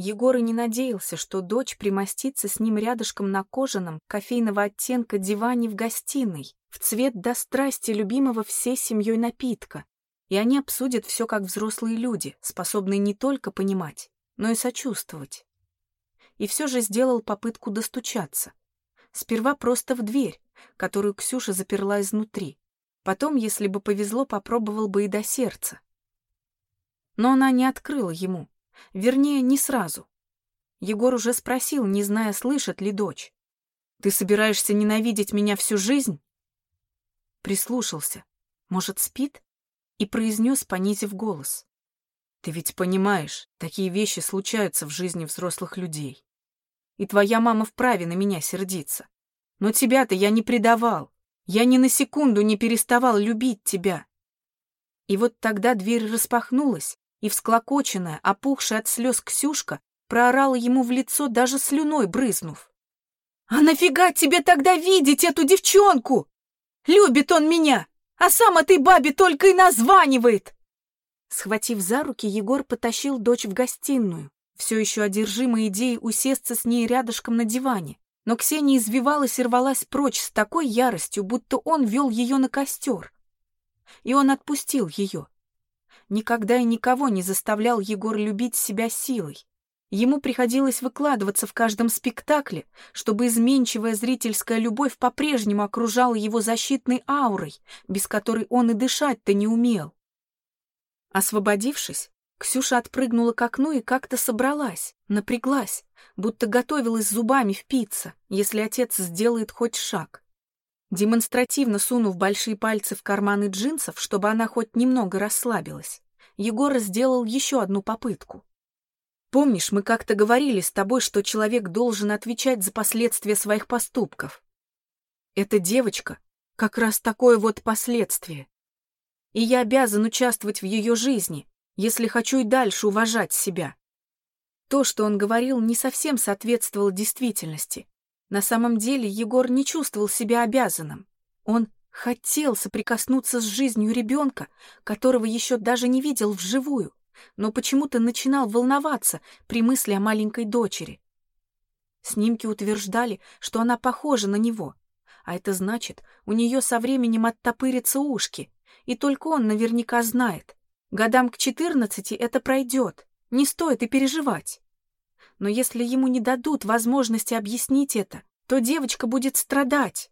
Егор и не надеялся, что дочь примостится с ним рядышком на кожаном, кофейного оттенка диване в гостиной, в цвет до страсти любимого всей семьей напитка, и они обсудят все как взрослые люди, способные не только понимать, но и сочувствовать. И все же сделал попытку достучаться. Сперва просто в дверь, которую Ксюша заперла изнутри. Потом, если бы повезло, попробовал бы и до сердца. Но она не открыла ему. Вернее, не сразу. Егор уже спросил, не зная, слышит ли дочь. «Ты собираешься ненавидеть меня всю жизнь?» Прислушался. Может, спит? И произнес, понизив голос. «Ты ведь понимаешь, такие вещи случаются в жизни взрослых людей. И твоя мама вправе на меня сердиться. Но тебя-то я не предавал. Я ни на секунду не переставал любить тебя». И вот тогда дверь распахнулась, и всклокоченная, опухшая от слез Ксюшка проорала ему в лицо, даже слюной брызнув. «А нафига тебе тогда видеть эту девчонку? Любит он меня, а сам этой бабе только и названивает!» Схватив за руки, Егор потащил дочь в гостиную, все еще одержимой идеей усесться с ней рядышком на диване. Но Ксения извивалась и рвалась прочь с такой яростью, будто он вел ее на костер. И он отпустил ее, никогда и никого не заставлял Егор любить себя силой. Ему приходилось выкладываться в каждом спектакле, чтобы изменчивая зрительская любовь по-прежнему окружала его защитной аурой, без которой он и дышать-то не умел. Освободившись, Ксюша отпрыгнула к окну и как-то собралась, напряглась, будто готовилась зубами впиться, если отец сделает хоть шаг. Демонстративно сунув большие пальцы в карманы джинсов, чтобы она хоть немного расслабилась, Егор сделал еще одну попытку. «Помнишь, мы как-то говорили с тобой, что человек должен отвечать за последствия своих поступков? Эта девочка — как раз такое вот последствие. И я обязан участвовать в ее жизни, если хочу и дальше уважать себя». То, что он говорил, не совсем соответствовало действительности. На самом деле Егор не чувствовал себя обязанным. Он хотел соприкоснуться с жизнью ребенка, которого еще даже не видел вживую, но почему-то начинал волноваться при мысли о маленькой дочери. Снимки утверждали, что она похожа на него, а это значит, у нее со временем оттопырятся ушки, и только он наверняка знает. Годам к четырнадцати это пройдет, не стоит и переживать. Но если ему не дадут возможности объяснить это, то девочка будет страдать,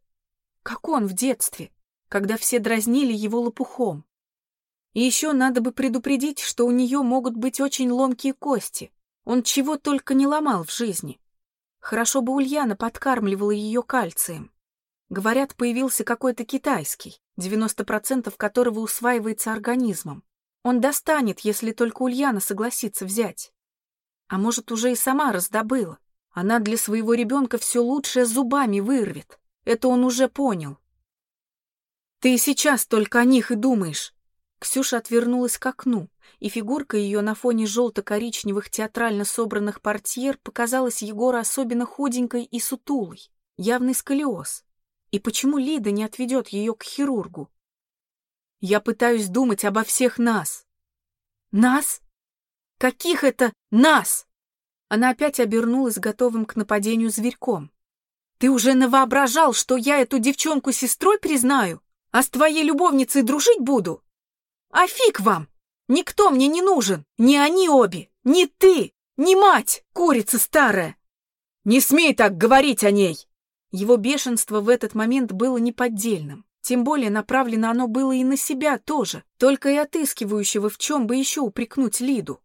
как он в детстве, когда все дразнили его лопухом. И еще надо бы предупредить, что у нее могут быть очень ломкие кости. Он чего только не ломал в жизни. Хорошо бы Ульяна подкармливала ее кальцием. Говорят, появился какой-то китайский, 90% которого усваивается организмом. Он достанет, если только Ульяна согласится взять. А может, уже и сама раздобыла. Она для своего ребенка все лучшее зубами вырвет. Это он уже понял. Ты сейчас только о них и думаешь. Ксюша отвернулась к окну, и фигурка ее на фоне желто-коричневых театрально собранных портьер показалась Егору особенно худенькой и сутулой, явный сколиоз. И почему Лида не отведет ее к хирургу? Я пытаюсь думать обо всех нас. Нас? Каких это нас? Она опять обернулась готовым к нападению зверьком. Ты уже навоображал, что я эту девчонку сестрой признаю, а с твоей любовницей дружить буду? А фиг вам! Никто мне не нужен, ни они обе, ни ты, ни мать, курица старая. Не смей так говорить о ней! Его бешенство в этот момент было неподдельным. Тем более направлено оно было и на себя тоже, только и отыскивающего, в чем бы еще упрекнуть Лиду.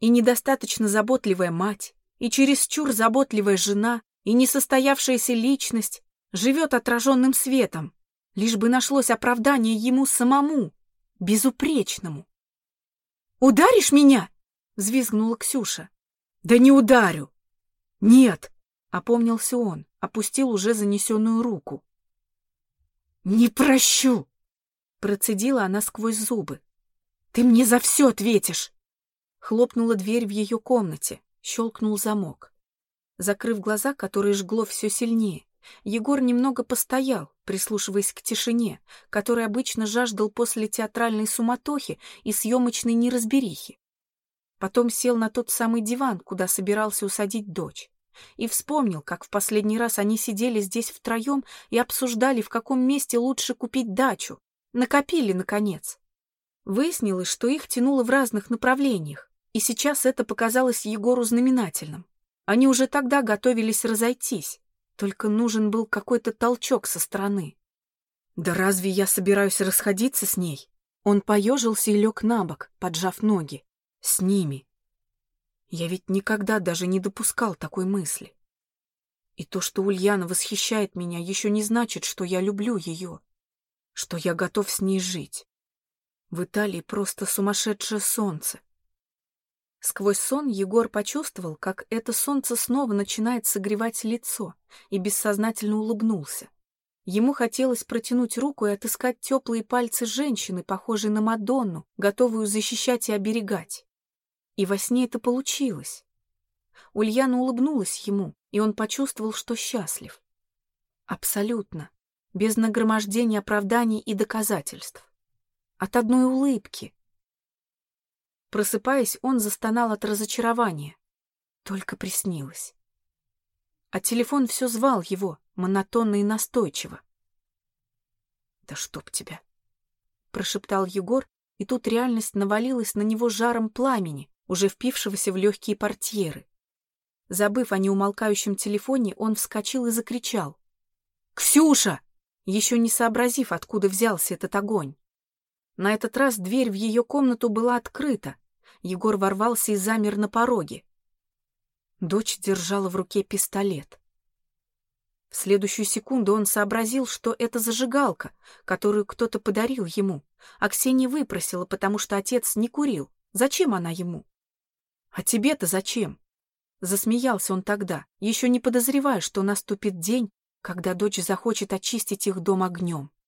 И недостаточно заботливая мать, и чересчур заботливая жена, и несостоявшаяся личность живет отраженным светом, лишь бы нашлось оправдание ему самому, безупречному. «Ударишь меня?» — взвизгнула Ксюша. «Да не ударю!» «Нет!» — опомнился он, опустил уже занесенную руку. «Не прощу!» — процедила она сквозь зубы. «Ты мне за все ответишь!» Хлопнула дверь в ее комнате, щелкнул замок. Закрыв глаза, которые жгло все сильнее, Егор немного постоял, прислушиваясь к тишине, которой обычно жаждал после театральной суматохи и съемочной неразберихи. Потом сел на тот самый диван, куда собирался усадить дочь. И вспомнил, как в последний раз они сидели здесь втроем и обсуждали, в каком месте лучше купить дачу. Накопили, наконец. Выяснилось, что их тянуло в разных направлениях, и сейчас это показалось Егору знаменательным. Они уже тогда готовились разойтись, только нужен был какой-то толчок со стороны. «Да разве я собираюсь расходиться с ней?» Он поежился и лег на бок, поджав ноги. «С ними. Я ведь никогда даже не допускал такой мысли. И то, что Ульяна восхищает меня, еще не значит, что я люблю ее, что я готов с ней жить. В Италии просто сумасшедшее солнце. Сквозь сон Егор почувствовал, как это солнце снова начинает согревать лицо, и бессознательно улыбнулся. Ему хотелось протянуть руку и отыскать теплые пальцы женщины, похожей на Мадонну, готовую защищать и оберегать. И во сне это получилось. Ульяна улыбнулась ему, и он почувствовал, что счастлив. Абсолютно, без нагромождения оправданий и доказательств от одной улыбки. Просыпаясь, он застонал от разочарования. Только приснилось. А телефон все звал его, монотонно и настойчиво. «Да чтоб тебя!» — прошептал Егор, и тут реальность навалилась на него жаром пламени, уже впившегося в легкие портьеры. Забыв о неумолкающем телефоне, он вскочил и закричал. «Ксюша!» еще не сообразив, откуда взялся этот огонь. На этот раз дверь в ее комнату была открыта. Егор ворвался и замер на пороге. Дочь держала в руке пистолет. В следующую секунду он сообразил, что это зажигалка, которую кто-то подарил ему, а Ксения выпросила, потому что отец не курил. Зачем она ему? А тебе-то зачем? Засмеялся он тогда, еще не подозревая, что наступит день, когда дочь захочет очистить их дом огнем.